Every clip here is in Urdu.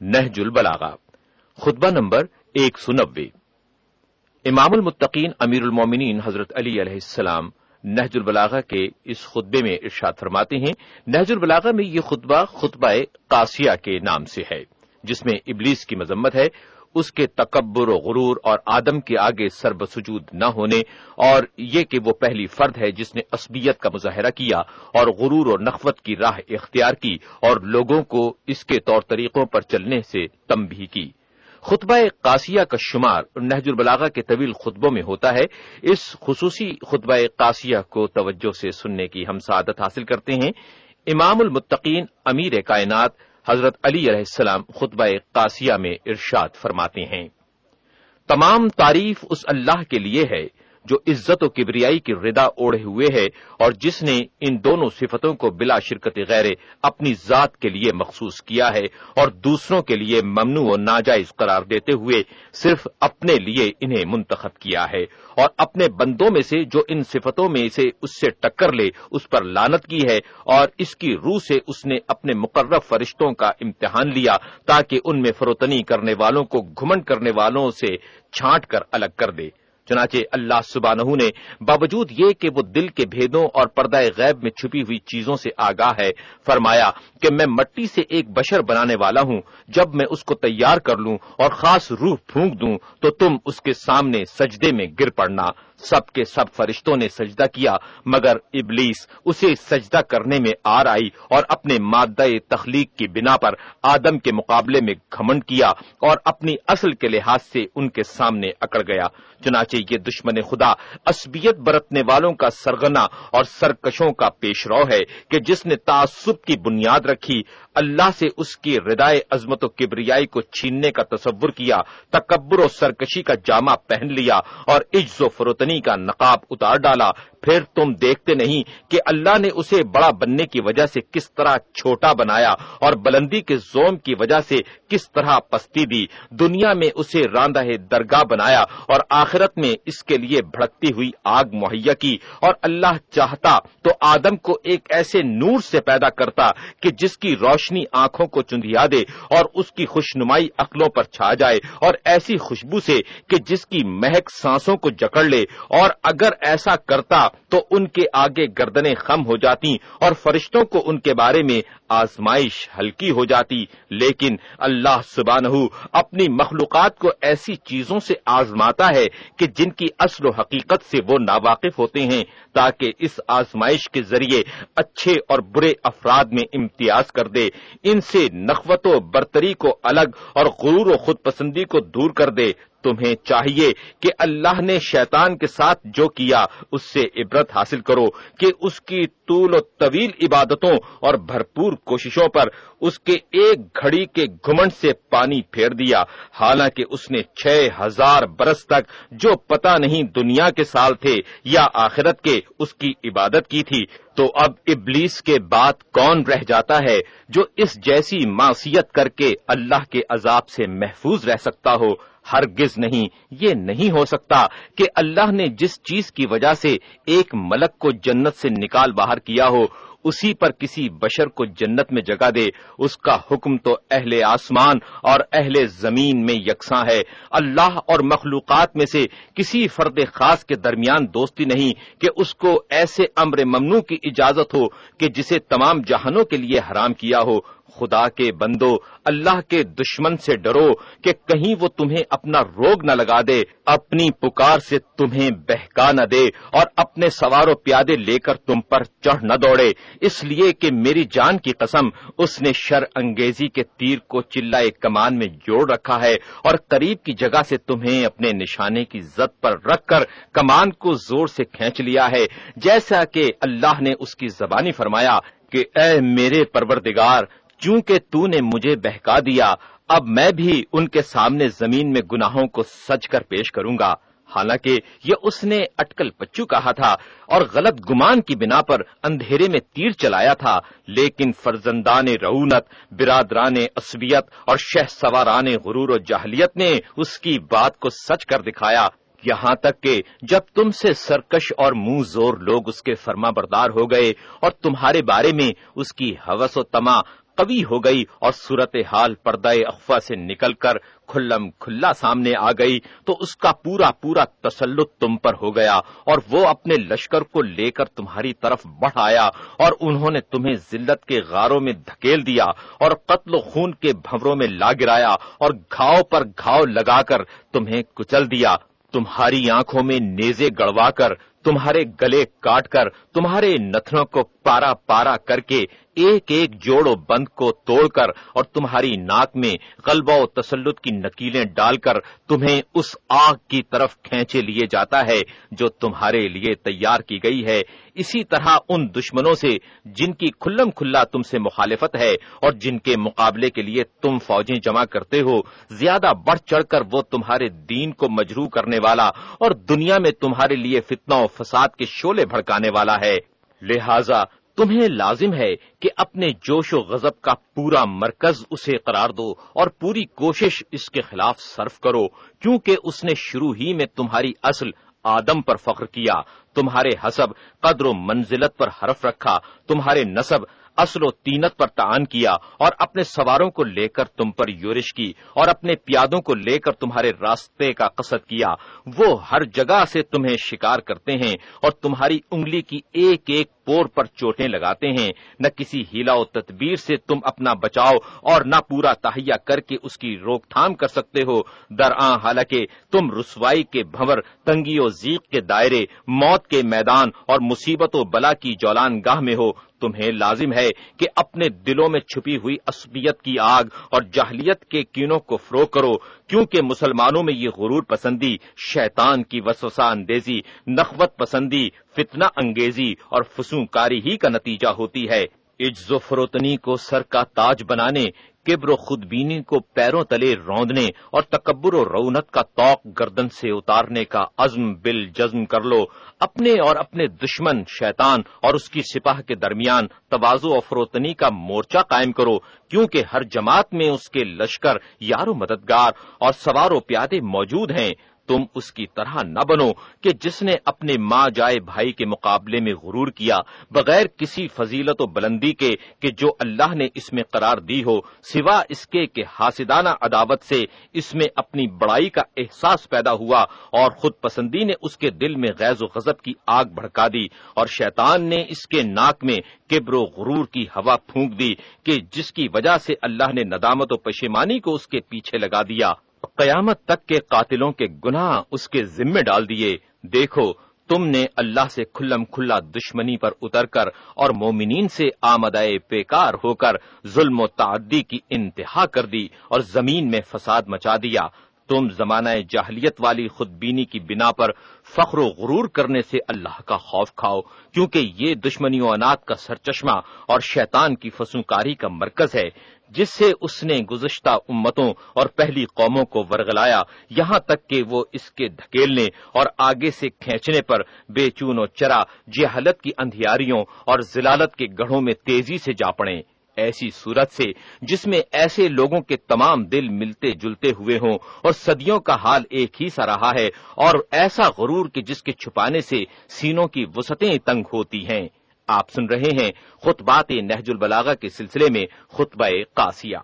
نہج البلاغا خطبہ نمبر ایک سو نبے امام المتقین امیر المومنین حضرت علی علیہ السلام نہج البلاغا کے اس خطبے میں ارشاد فرماتے ہیں، نہج البلاغا میں یہ خطبہ خطبہ قاسیہ کے نام سے ہے، جس میں ابلیس کی مذمت ہے اس کے تکبر و غرور اور آدم کے آگے سرب سجود نہ ہونے اور یہ کہ وہ پہلی فرد ہے جس نے عصبیت کا مظاہرہ کیا اور غرور و نخوت کی راہ اختیار کی اور لوگوں کو اس کے طور طریقوں پر چلنے سے تم بھی کی۔ خطبہ قاسیہ کا شمار نہج البلاغا کے طویل خطبوں میں ہوتا ہے۔ اس خصوصی خطبہ قاسیہ کو توجہ سے سننے کی ہم سعادت حاصل کرتے ہیں۔ امام المتقین امیر کائنات حضرت علی علیہ السلام خطبہ قاسیہ میں ارشاد فرماتے ہیں۔ تمام تعریف اس اللہ کے لیے ہے جو عزت و کبریائی کی ردا اوڑھے ہوئے ہے اور جس نے ان دونوں صفتوں کو بلا شرکت غیر اپنی ذات کے لیے مخصوص کیا ہے اور دوسروں کے لیے ممنوع و ناجائز قرار دیتے ہوئے صرف اپنے لیے انہیں منتخب کیا ہے اور اپنے بندوں میں سے جو ان صفتوں میں سے اس سے ٹکر لے، اس پر لانت کی ہے اور اس کی روح سے اس نے اپنے مقرر فرشتوں کا امتحان لیا تاکہ ان میں فروتنی کرنے والوں کو گھمنڈ کرنے والوں سے چھانٹ کر الگ کر دے۔ چنانچہ اللہ سبحانہ نے باوجود یہ کہ وہ دل کے بھیدوں اور پردہ غیب میں چھپی ہوئی چیزوں سے آگاہ ہے، فرمایا کہ میں مٹی سے ایک بشر بنانے والا ہوں، جب میں اس کو تیار کر لوں اور خاص روح پھونک دوں تو تم اس کے سامنے سجدے میں گر پڑنا۔ سب کے سب فرشتوں نے سجدہ کیا، مگر ابلیس اسے سجدہ کرنے میں آر آئی اور اپنے مادہ تخلیق کی بنا پر آدم کے مقابلے میں گھمنڈ کیا اور اپنی اصل کے لحاظ سے ان کے سامنے اکڑ گیا۔ چنانچہ یہ دشمن خدا اسبیت برتنے والوں کا سرگنا اور سرکشوں کا پیش رو ہے کہ جس نے تعصب کی بنیاد رکھی، اللہ سے اس کی ردائے عظمت و کبریائی کو چھیننے کا تصور کیا، تکبر و سرکشی کا جامع پہن لیا اور عجز و فروتنی کا نقاب اتار ڈالا۔ پھر تم دیکھتے نہیں کہ اللہ نے اسے بڑا بننے کی وجہ سے کس طرح چھوٹا بنایا اور بلندی کے زوم کی وجہ سے کس طرح پستی دی۔ دنیا میں اسے راندہ درگاہ بنایا اور آخرت میں اس کے لیے بھڑکتی ہوئی آگ مہیا کی۔ اور اللہ چاہتا تو آدم کو ایک ایسے نور سے پیدا کرتا کہ جس کی روشنی آنکھوں کو چندیا دے اور اس کی خوشنمائی عقلوں پر چھا جائے اور ایسی خوشبو سے کہ جس کی مہک سانسوں کو جکڑ لے۔ اور اگر ایسا کرتا تو ان کے آگے گردنیں خم ہو جاتی اور فرشتوں کو ان کے بارے میں آزمائش ہلکی ہو جاتی۔ لیکن اللہ سبحانہ اپنی مخلوقات کو ایسی چیزوں سے آزماتا ہے کہ جن کی اصل و حقیقت سے وہ ناواقف ہوتے ہیں، تاکہ اس آزمائش کے ذریعے اچھے اور برے افراد میں امتیاز کر دے۔ ان سے نقوت و برتری کو الگ اور غرور و خود پسندی کو دور کر دے۔ تمہیں چاہیے کہ اللہ نے شیطان کے ساتھ جو کیا، اس سے عبرت حاصل کرو کہ اس کی طول و طویل عبادتوں اور بھرپور کوششوں پر اس کے ایک گھڑی کے گھمنڈ سے پانی پھیر دیا۔ حالانکہ اس نے چھ ہزار برس تک جو پتہ نہیں دنیا کے سال تھے یا آخرت کے اس کی عبادت کی تھی۔ تو اب ابلیس کے بعد کون رہ جاتا ہے جو اس جیسی معصیت کر کے اللہ کے عذاب سے محفوظ رہ سکتا ہو؟ ہرگز نہیں۔ یہ نہیں ہو سکتا کہ اللہ نے جس چیز کی وجہ سے ایک ملک کو جنت سے نکال باہر کیا ہو، اسی پر کسی بشر کو جنت میں جگہ دے۔ اس کا حکم تو اہل آسمان اور اہل زمین میں یکساں ہے۔ اللہ اور مخلوقات میں سے کسی فرد خاص کے درمیان دوستی نہیں کہ اس کو ایسے امر ممنوع کی اجازت ہو کہ جسے تمام جہانوں کے لیے حرام کیا ہو۔ خدا کے بندو، اللہ کے دشمن سے ڈرو کہ کہیں وہ تمہیں اپنا روگ نہ لگا دے، اپنی پکار سے تمہیں بہکا نہ دے اور اپنے سوار و پیادے لے کر تم پر چڑھ نہ دوڑے۔ اس لیے کہ میری جان کی قسم، اس نے شر انگیزی کے تیر کو چلائے کمان میں جوڑ رکھا ہے اور قریب کی جگہ سے تمہیں اپنے نشانے کی زد پر رکھ کر کمان کو زور سے کھینچ لیا ہے۔ جیسا کہ اللہ نے اس کی زبانی فرمایا کہ، اے میرے پروردگار چونکہ تو نے مجھے بہکا دیا، اب میں بھی ان کے سامنے زمین میں گناہوں کو سچ کر پیش کروں گا۔ حالانکہ یہ اس نے اٹکل پچو کہا تھا اور غلط گمان کی بنا پر اندھیرے میں تیر چلایا تھا۔ لیکن فرزندان رعونت برادران عصبیت اور شہ سواران غرور و جاہلیت نے اس کی بات کو سچ کر دکھایا۔ یہاں تک کہ جب تم سے سرکش اور منہ زور لوگ اس کے فرما بردار ہو گئے اور تمہارے بارے میں اس کی حوث و تما قوی ہو گئی اور صورت حال پردہ اخوا سے نکل کر کھلم کھلا سامنے آ گئی، تو اس کا پورا پورا تسلط تم پر ہو گیا اور وہ اپنے لشکر کو لے کر تمہاری طرف بڑھ آیا اور انہوں نے تمہیں ذلت کے غاروں میں دھکیل دیا اور قتل و خون کے بھنوروں میں لا گرایا اور گھاؤ پر گھاؤ لگا کر تمہیں کچل دیا، تمہاری آنکھوں میں نیزے گڑوا کر، تمہارے گلے کاٹ کر، تمہارے نتنوں کو پارا پارا کر کے ایک ایک جوڑ و بند کو توڑ کر اور تمہاری ناک میں غلبہ و تسلط کی نکیلیں ڈال کر تمہیں اس آگ کی طرف کھینچے لیے جاتا ہے جو تمہارے لیے تیار کی گئی ہے۔ اسی طرح ان دشمنوں سے جن کی کھلم کھلا تم سے مخالفت ہے اور جن کے مقابلے کے لیے تم فوجیں جمع کرتے ہو، زیادہ بڑھ چڑھ کر وہ تمہارے دین کو مجروح کرنے والا اور دنیا میں تمہارے لیے فتنہ و فساد کے شولے بھڑکانے والا ہے۔ لہذا تمہیں لازم ہے کہ اپنے جوش و غضب کا پورا مرکز اسے قرار دو اور پوری کوشش اس کے خلاف صرف کرو کیونکہ اس نے شروع ہی میں تمہاری اصل آدم پر فخر کیا، تمہارے حسب قدر و منزلت پر حرف رکھا، تمہارے نصب اصل و تینت پر تعان کیا اور اپنے سواروں کو لے کر تم پر یورش کی اور اپنے پیادوں کو لے کر تمہارے راستے کا قصد کیا۔ وہ ہر جگہ سے تمہیں شکار کرتے ہیں اور تمہاری انگلی کی ایک ایک پور پر چوٹیں لگاتے ہیں۔ نہ کسی ہیلا و تدبیر سے تم اپنا بچاؤ اور نہ پورا تہیا کر کے اس کی روک تھام کر سکتے ہو۔ درآ حالانکہ تم رسوائی کے بھور تنگی و زیق کے دائرے، موت کے میدان اور مصیبت و بلا کی جولان گاہ میں ہو۔ تمہیں لازم ہے کہ اپنے دلوں میں چھپی ہوئی عصبیت کی آگ اور جہلیت کے کینوں کو فرو کرو، کیونکہ مسلمانوں میں یہ غرور پسندی، شیطان کی وسوسہ اندیزی، نخوت پسندی، فتنہ انگیزی اور فسوں کاری ہی کا نتیجہ ہوتی ہے۔ عجز و فروتنی کو سر کا تاج بنانے، کبر و خودبینی کو پیروں تلے روندنے اور تکبر و رونت کا توق گردن سے اتارنے کا عزم بل جزم کر لو۔ اپنے اور اپنے دشمن، شیطان اور اس کی سپاہ کے درمیان توازو و فروتنی کا مورچہ قائم کرو، کیونکہ ہر جماعت میں اس کے لشکر یار و مددگار اور سوار و پیادے موجود ہیں۔ تم اس کی طرح نہ بنو کہ جس نے اپنے ماں جائے بھائی کے مقابلے میں غرور کیا، بغیر کسی فضیلت و بلندی کے کہ جو اللہ نے اس میں قرار دی ہو، سوا اس کے کہ حاسدانہ عداوت سے اس میں اپنی بڑائی کا احساس پیدا ہوا اور خود پسندی نے اس کے دل میں غیظ و غضب کی آگ بھڑکا دی اور شیطان نے اس کے ناک میں کبر و غرور کی ہوا پھونک دی کہ جس کی وجہ سے اللہ نے ندامت و پشیمانی کو اس کے پیچھے لگا دیا۔ قیامت تک کے قاتلوں کے گناہ اس کے ذمے ڈال دیے۔ دیکھو، تم نے اللہ سے کھلم کھلا دشمنی پر اتر کر اور مومنین سے آمدائے پیکار ہو کر ظلم و تعدی کی انتہا کر دی اور زمین میں فساد مچا دیا۔ تم زمانہ جاہلیت والی خود بینی کی بنا پر فخر و غرور کرنے سے اللہ کا خوف کھاؤ، کیونکہ یہ دشمنی و انات کا سرچشمہ اور شیطان کی فسوکاری کا مرکز ہے۔ جس سے اس نے گزشتہ امتوں اور پہلی قوموں کو ورگلایا یہاں تک کہ وہ اس کے دھکیلنے اور آگے سے کھینچنے پر بے چون و چرا، جہالت کی اندھیاریوں اور ضلالت کے گڑھوں میں تیزی سے جا پڑے۔ ایسی صورت سے جس میں ایسے لوگوں کے تمام دل ملتے جلتے ہوئے ہوں اور صدیوں کا حال ایک ہی سا رہا ہے اور ایسا غرور کہ جس کے چھپانے سے سینوں کی وسطیں تنگ ہوتی ہیں۔ آپ سن رہے ہیں خطبات نہج البلاغہ کے سلسلے میں خطبہ قاسیہ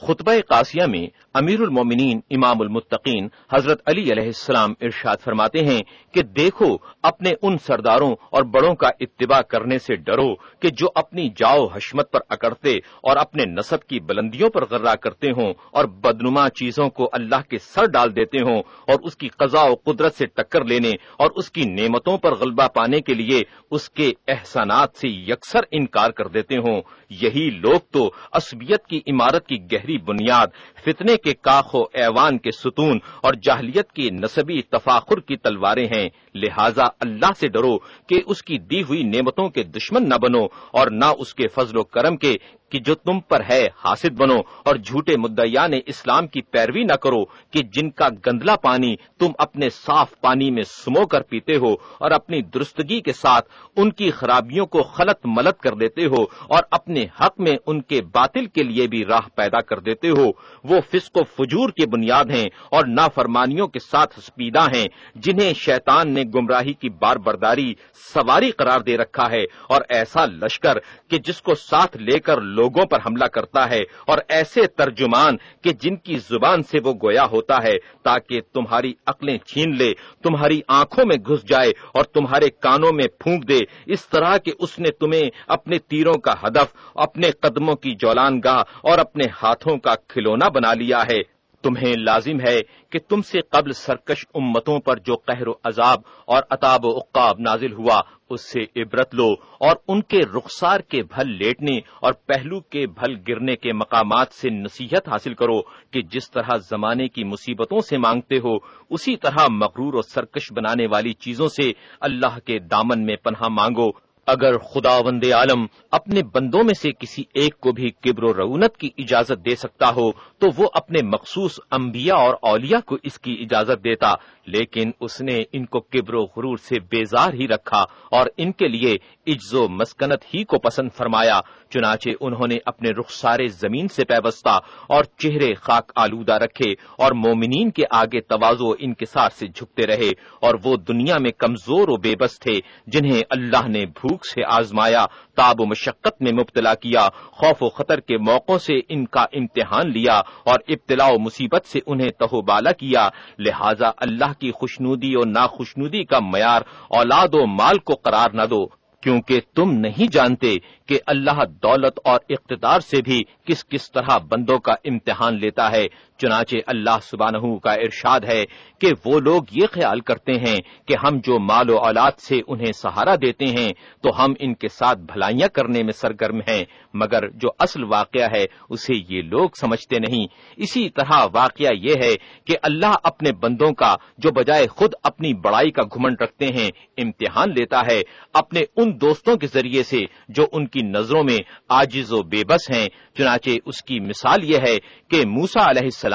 خطبہ قاسیہ میں امیر المومنین امام المتقین حضرت علی علیہ السلام ارشاد فرماتے ہیں کہ دیکھو اپنے ان سرداروں اور بڑوں کا اتباع کرنے سے ڈرو کہ جو اپنی جاؤ حشمت پر اکڑتے اور اپنے نصب کی بلندیوں پر غرہ کرتے ہوں اور بدنما چیزوں کو اللہ کے سر ڈال دیتے ہوں اور اس کی قضاء و قدرت سے ٹکر لینے اور اس کی نعمتوں پر غلبہ پانے کے لیے اس کے احسانات سے یکسر انکار کر دیتے ہوں یہی لوگ تو عصبیت کی عمارت کی گہری بنیاد، فتنے کے کاخ و ایوان کے ستون اور جاہلیت کی نصبی تفاخر کی تلواریں ہیں۔ لہذا اللہ سے ڈرو کہ اس کی دی ہوئی نعمتوں کے دشمن نہ بنو اور نہ اس کے فضل و کرم کے کہ جو تم پر ہے حاصل بنو اور جھوٹے مدعیان اسلام کی پیروی نہ کرو کہ جن کا گندلا پانی تم اپنے صاف پانی میں سمو کر پیتے ہو اور اپنی درستگی کے ساتھ ان کی خرابیوں کو خلط ملت کر دیتے ہو اور اپنے حق میں ان کے باطل کے لیے بھی راہ پیدا کر دیتے ہو۔ وہ فسق و فجور کی بنیاد ہیں اور نافرمانیوں کے ساتھ سپیدہ ہیں، جنہیں شیطان نے گمراہی کی بار برداری سواری قرار دے رکھا ہے۔ اور ایسا لشکر کہ جس کو ساتھ لے کر لوگوں پر حملہ کرتا ہے، اور ایسے ترجمان کہ جن کی زبان سے وہ گویا ہوتا ہے، تاکہ تمہاری عقلیں چھین لے، تمہاری آنکھوں میں گھس جائے اور تمہارے کانوں میں پھونک دے۔ اس طرح کہ اس نے تمہیں اپنے تیروں کا ہدف اپنے قدموں کی جولان گاہ اور اپنے ہاتھوں کا کھلونا بنا لیا ہے۔ تمہیں لازم ہے کہ تم سے قبل سرکش امتوں پر جو قہر و عذاب اور اتاب و اقاب نازل ہوا، اس سے عبرت لو اور ان کے رخسار کے بھل لیٹنے اور پہلو کے بھل گرنے کے مقامات سے نصیحت حاصل کرو کہ جس طرح زمانے کی مصیبتوں سے مانگتے ہو، اسی طرح مغرور و سرکش بنانے والی چیزوں سے اللہ کے دامن میں پناہ مانگو۔ اگر خدا وند عالم اپنے بندوں میں سے کسی ایک کو بھی کبر و رونت کی اجازت دے سکتا ہو، تو وہ اپنے مخصوص انبیاء اور اولیاء کو اس کی اجازت دیتا۔ لیکن اس نے ان کو کبر و غرور سے بیزار ہی رکھا اور ان کے لیے عجز و مسکنت ہی کو پسند فرمایا۔ چنانچہ انہوں نے اپنے رخ سارے زمین سے پیوستہ اور چہرے خاک آلودہ رکھے اور مومنین کے آگے توازو انکسار سے جھکتے رہے اور وہ دنیا میں کمزور و بے بس تھے، جنہیں اللہ نے بھوک سے آزمایا، تاب و مشقت میں مبتلا کیا، خوف و خطر کے موقعوں سے ان کا امتحان لیا اور ابتلا و مصیبت سے انہیں تہو بالا کیا۔ لہذا اللہ کی خوشنودی اور ناخوشنودی کا معیار اولاد و مال کو قرار نہ دو، کیونکہ تم نہیں جانتے کہ اللہ دولت اور اقتدار سے بھی کس کس طرح بندوں کا امتحان لیتا ہے۔ چنانچہ اللہ سبحانہ کا ارشاد ہے کہ وہ لوگ یہ خیال کرتے ہیں کہ ہم جو مال و اولاد سے انہیں سہارا دیتے ہیں تو ہم ان کے ساتھ بھلائیاں کرنے میں سرگرم ہیں، مگر جو اصل واقعہ ہے اسے یہ لوگ سمجھتے نہیں۔ اسی طرح واقعہ یہ ہے کہ اللہ اپنے بندوں کا جو بجائے خود اپنی بڑائی کا گھمنڈ رکھتے ہیں، امتحان لیتا ہے اپنے ان دوستوں کے ذریعے سے جو ان کی نظروں میں آجز و بے بس ہیں۔ چنانچہ اس کی مثال یہ ہے کہ موسا علیہ السلام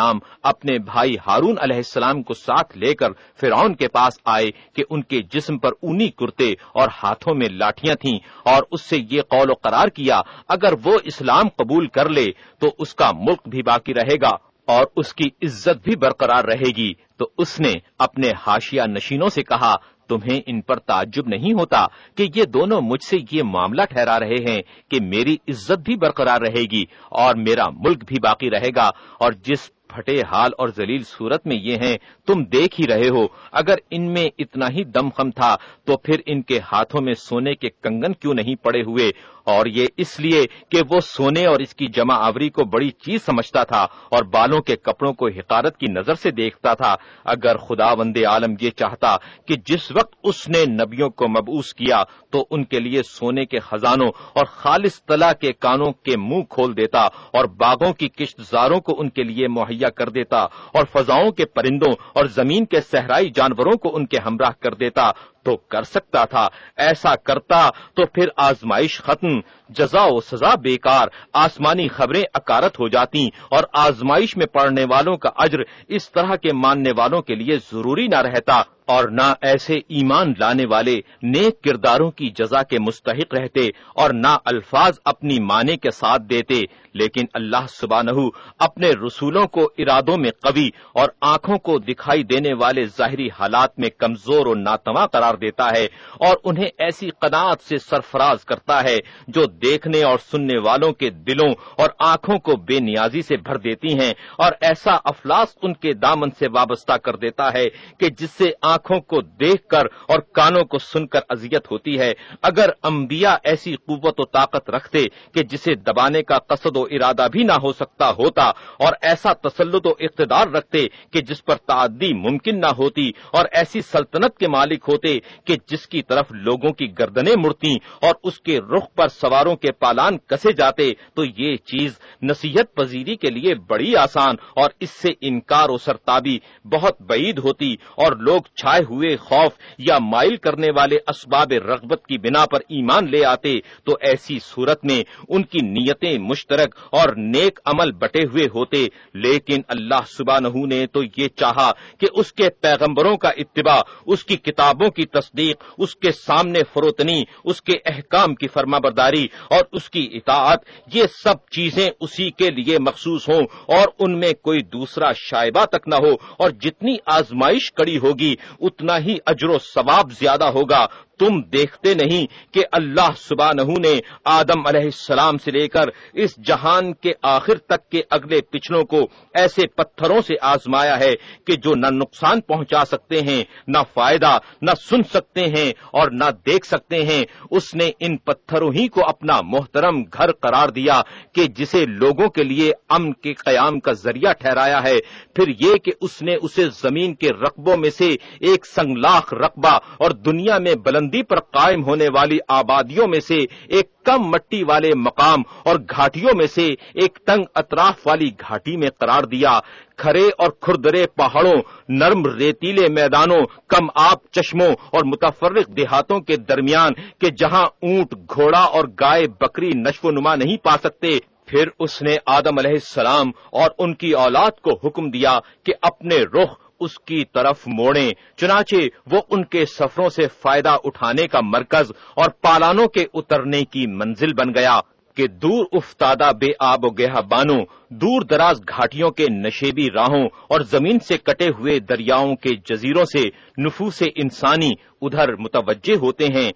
اپنے بھائی ہارون علیہ السلام کو ساتھ لے کر فرعون کے پاس آئے کہ ان کے جسم پر اونی کرتے اور ہاتھوں میں لاٹیاں تھیں اور اس سے یہ قول و قرار کیا، اگر وہ اسلام قبول کر لے تو اس کا ملک بھی باقی رہے گا اور اس کی عزت بھی برقرار رہے گی۔ تو اس نے اپنے ہاشیا نشینوں سے کہا، تمہیں ان پر تعجب نہیں ہوتا کہ یہ دونوں مجھ سے یہ معاملہ ٹھہرا رہے ہیں کہ میری عزت بھی برقرار رہے گی اور میرا ملک بھی باقی رہے گا اور جس پھٹے حال اور ذلیل صورت میں یہ ہیں، تم دیکھ ہی رہے ہو۔ اگر ان میں اتنا ہی دم خم تھا، تو پھر ان کے ہاتھوں میں سونے کے کنگن کیوں نہیں پڑے ہوئے؟ اور یہ اس لیے کہ وہ سونے اور اس کی جمع آوری کو بڑی چیز سمجھتا تھا اور بالوں کے کپڑوں کو حقارت کی نظر سے دیکھتا تھا۔ اگر خدا وند عالم یہ چاہتا کہ جس وقت اس نے نبیوں کو مبوس کیا تو ان کے لیے سونے کے خزانوں اور خالص تلا کے کانوں کے منہ کھول دیتا اور باغوں کی کشت زاروں کو ان کے لیے مہیا کر دیتا اور فضاؤں کے پرندوں اور زمین کے صحرائی جانوروں کو ان کے ہمراہ کر دیتا۔ تو کر سکتا تھا۔ ایسا کرتا تو پھر آزمائش ختم، جزا و سزا بیکار، آسمانی خبریں اکارت ہو جاتی اور آزمائش میں پڑھنے والوں کا اجر اس طرح کے ماننے والوں کے لیے ضروری نہ رہتا۔ اور نہ ایسے ایمان لانے والے نیک کرداروں کی جزا کے مستحق رہتے اور نہ الفاظ اپنی معنی کے ساتھ دیتے، لیکن اللہ سبحانہ اپنے رسولوں کو ارادوں میں قوی اور آنکھوں کو دکھائی دینے والے ظاہری حالات میں کمزور اور ناتواں قرار دیتا ہے اور انہیں ایسی قناعت سے سرفراز کرتا ہے جو دیکھنے اور سننے والوں کے دلوں اور آنکھوں کو بے نیازی سے بھر دیتی ہیں اور ایسا افلاس ان کے دامن سے وابستہ کر دیتا ہے کہ جس سے آنکھ آنکھوں کو دیکھ کر اور کانوں کو سن کر اذیت ہوتی ہے۔ اگر انبیاء ایسی قوت و طاقت رکھتے کہ جسے دبانے کا قصد و ارادہ بھی نہ ہو سکتا ہوتا اور ایسا تسلط و اقتدار رکھتے کہ جس پر تعدی ممکن نہ ہوتی اور ایسی سلطنت کے مالک ہوتے کہ جس کی طرف لوگوں کی گردنیں مڑتی اور اس کے رخ پر سواروں کے پالان کسے جاتے تو یہ چیز نصیحت پذیری کے لیے بڑی آسان اور اس سے انکار و سرتابی بہت بعید ہوتی اور لوگ چھائے ہوئے خوف یا مائل کرنے والے اسباب رغبت کی بنا پر ایمان لے آتے تو ایسی صورت میں ان کی نیتیں مشترک اور نیک عمل بٹے ہوئے ہوتے۔ لیکن اللہ سبحانہ نے تو یہ چاہا کہ اس کے پیغمبروں کا اتباع، اس کی کتابوں کی تصدیق، اس کے سامنے فروتنی، اس کے احکام کی فرما برداری اور اس کی اطاعت، یہ سب چیزیں اسی کے لیے مخصوص ہوں اور ان میں کوئی دوسرا شائبہ تک نہ ہو اور جتنی آزمائش کڑی ہوگی اتنا ہی اجر و ثواب زیادہ ہوگا۔ تم دیکھتے نہیں کہ اللہ سبحانہ نے آدم علیہ السلام سے لے کر اس جہان کے آخر تک کے اگلے پچھلوں کو ایسے پتھروں سے آزمایا ہے کہ جو نہ نقصان پہنچا سکتے ہیں، نہ فائدہ، نہ سن سکتے ہیں اور نہ دیکھ سکتے ہیں۔ اس نے ان پتھروں ہی کو اپنا محترم گھر قرار دیا کہ جسے لوگوں کے لیے امن کے قیام کا ذریعہ ٹھہرایا ہے۔ پھر یہ کہ اس نے اسے زمین کے رقبوں میں سے ایک سنگلاخ رقبہ اور دنیا میں بلند بلندی پر قائم ہونے والی آبادیوں میں سے ایک کم مٹی والے مقام اور گھاٹیوں میں سے ایک تنگ اطراف والی گھاٹی میں قرار دیا۔ کھرے اور کھردرے پہاڑوں، نرم ریتیلے میدانوں، کم آب چشموں اور متفرق دیہاتوں کے درمیان کہ جہاں اونٹ، گھوڑا اور گائے بکری نشو و نما نہیں پا سکتے، پھر اس نے آدم علیہ السلام اور ان کی اولاد کو حکم دیا کہ اپنے رخ اس کی طرف موڑیں، چنانچہ وہ ان کے سفروں سے فائدہ اٹھانے کا مرکز اور پالانوں کے اترنے کی منزل بن گیا کہ دور افتادہ بے آب و گہ بانوں دور دراز گھاٹیوں کے نشیبی راہوں اور زمین سے کٹے ہوئے دریاؤں کے جزیروں سے نفوس انسانی ادھر متوجہ ہوتے ہیں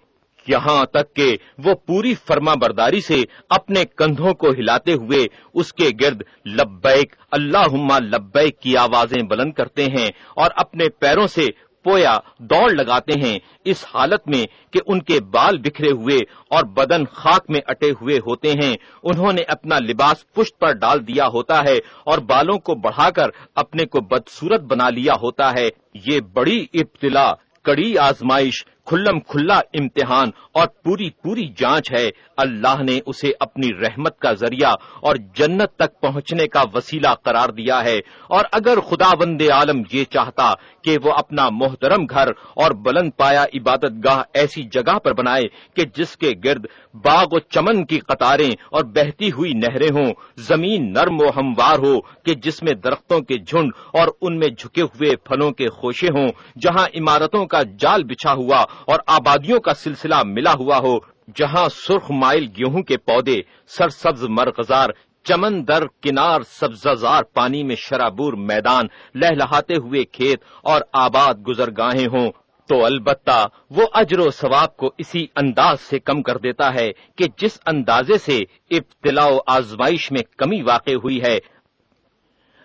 یہاں تک کہ وہ پوری فرما برداری سے اپنے کندھوں کو ہلاتے ہوئے اس کے گرد لبیک اللہ لبیک کی آوازیں بلند کرتے ہیں اور اپنے پیروں سے پویا دوڑ لگاتے ہیں اس حالت میں کہ ان کے بال بکھرے ہوئے اور بدن خاک میں اٹے ہوئے ہوتے ہیں۔ انہوں نے اپنا لباس پشت پر ڈال دیا ہوتا ہے اور بالوں کو بڑھا کر اپنے کو بدسورت بنا لیا ہوتا ہے۔ یہ بڑی ابتلا، کڑی آزمائش کھلم کھلا امتحان اور پوری پوری جانچ ہے۔ اللہ نے اسے اپنی رحمت کا ذریعہ اور جنت تک پہنچنے کا وسیلہ قرار دیا ہے۔ اور اگر خدا بند عالم یہ چاہتا کہ وہ اپنا محترم گھر اور بلند پایا عبادت گاہ ایسی جگہ پر بنائے کہ جس کے گرد باغ و چمن کی قطاریں اور بہتی ہوئی نہریں ہوں، زمین نرم و ہموار ہو کہ جس میں درختوں کے جھنڈ اور ان میں جھکے ہوئے پھلوں کے خوشے ہوں، جہاں عمارتوں کا جال بچھا ہوا اور آبادیوں کا سلسلہ ملا ہوا ہو، جہاں سرخ مائل گیہوں کے پودے، سرسبز مرغزار، چمن در کنار سبزار پانی میں شرابور میدان، لہلہاتے ہوئے کھیت اور آباد گزرگاہیں ہوں۔ تو البتہ وہ اجر و ثواب کو اسی انداز سے کم کر دیتا ہے کہ جس اندازے سے ابتلا و آزمائش میں کمی واقع ہوئی ہے